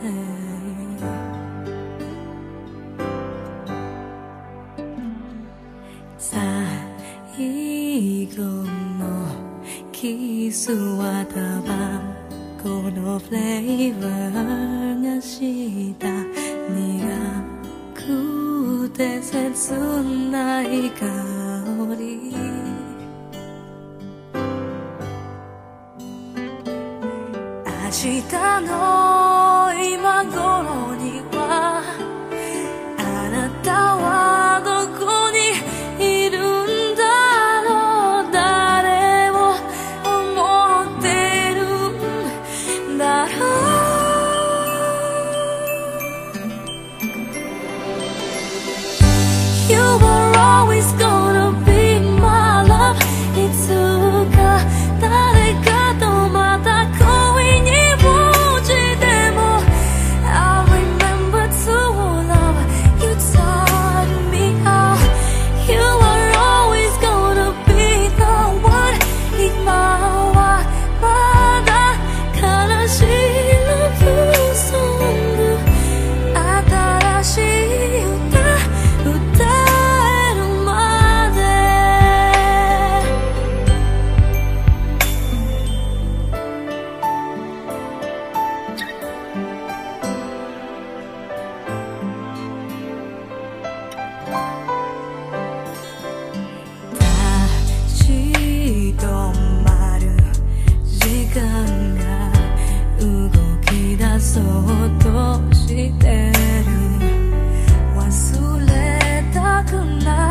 最後のキスはタバコのフレーバーがした苦くて切ない香り。明日のそうとしてる忘れたくない。